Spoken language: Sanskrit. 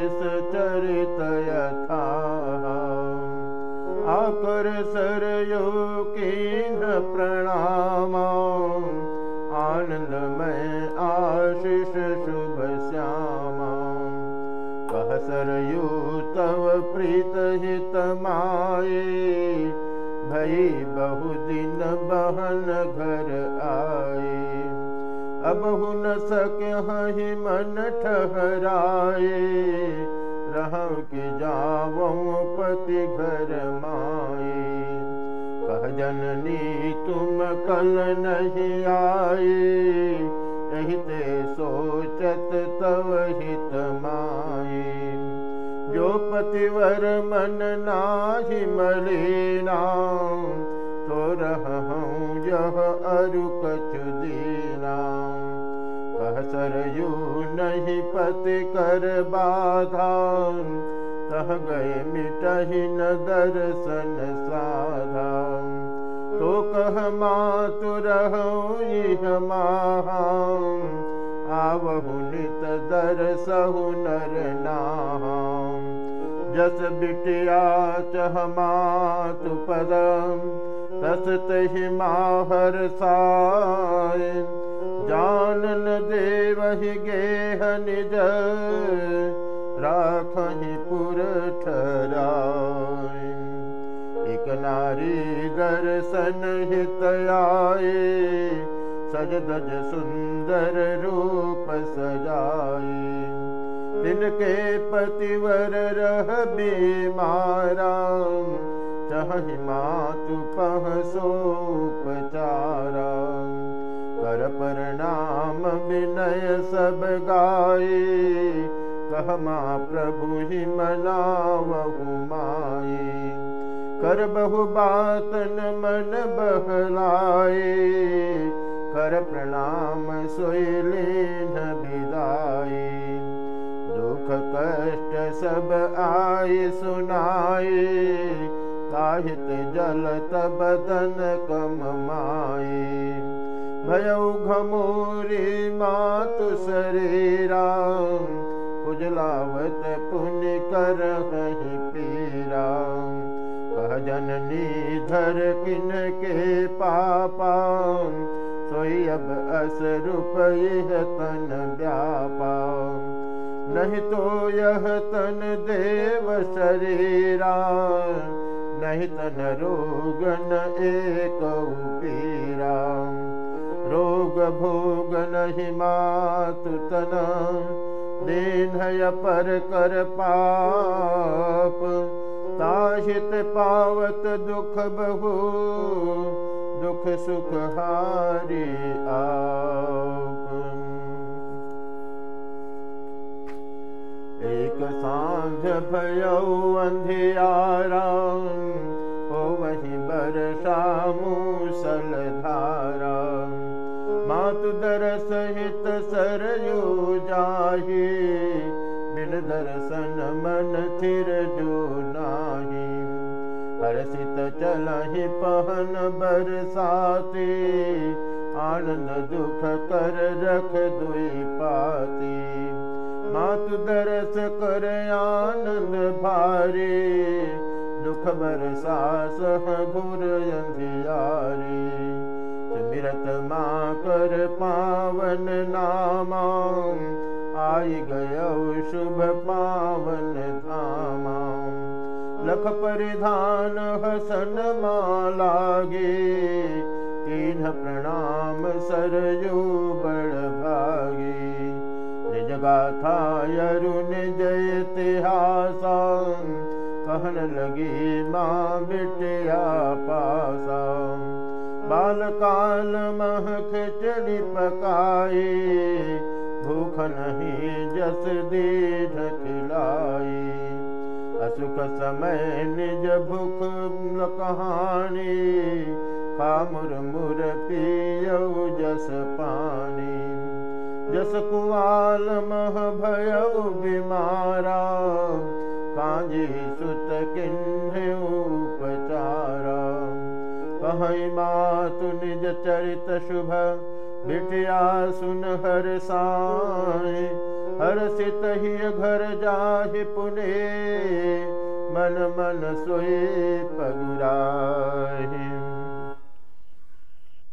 चर आकर सरयो प्रणा आनन्दमय आशिष शुभ श्याम। सरयो तव प्रीतहितमाये। भई प्रीत बहन घर आये। अबुन सक हि मन ठहराये। पति घर माए। कह जननी तुम कल नहीं आए। यही ते सोचत तव हित माए। जो पतिवर मन नाही मलिना तो रह यह अरु कछु दीना कह सरयू नहीं पति कर बाधा। तह गए मिटही न दर्शन साधा। तो कह मातु रहो महा। आवहु नित दर्शहु नर नाम जस बिटिया चह मातु पदम तस तहि माहर साय जानन देवहि गेह निज। राखहि पुर ठराय एक नारी दर्शन हित आए सज दज सुंदर रूप सजाए तिनके पतिवर रह बीमारा चहि मातु पह सोपचारा प्रणाम विनय सब गाए कहमा प्रभु ही मनावहु माए कर बहु बातन मन बहलाए कर प्रणाम सोयलेन विदाए दुख कष्ट सब आए सुनाए ताहित जलत बदन कम माए भयौ घमोरी मातु शरीरा उजलावत पुण्य कर कहीं पीरा। कह जननी धर किन के पापा, सोई अब अस रूप यह तन व्यापा। नहीं तो यह तन देव शरीरा नहीं तन रोगन एक पीरा रोग भोग नहि मातु पाप ताहित पावत दुख बहु दुख सुख हारी एक सांझ भयऊ अंधियारा मातु दर सहित सरयू जाही बिन दर्शन मन थिर जो नाही हर्षित चलहि पहन बरसाती। आनंद दुख कर रख दुई पाती मातु कर आनंद भारी दुख बरसा सह घुर अंधियारी माँ पावन नामा आई गय शुभ पावन धामा लख परिधान हसन मालागे तीन प्रणाम सरजू बड़ भागे निज गाथा अरुण जय तिहासा कहन लगी माँ बिटिया पासा बाल काल मह खिचड़ी पकाई भूख नहीं जस दीढ़ खिलाई असुख समय निज भूख कहानी कामुर मुर पियऊ जस पानी। जस कुआल मह भयऊ बीमारा कांजी सुत किन्ह मातु निज चरित शुभ। बिटिया सुन हर साए हर सित ही घर जाहि पुने। मन मन सोए पगुराही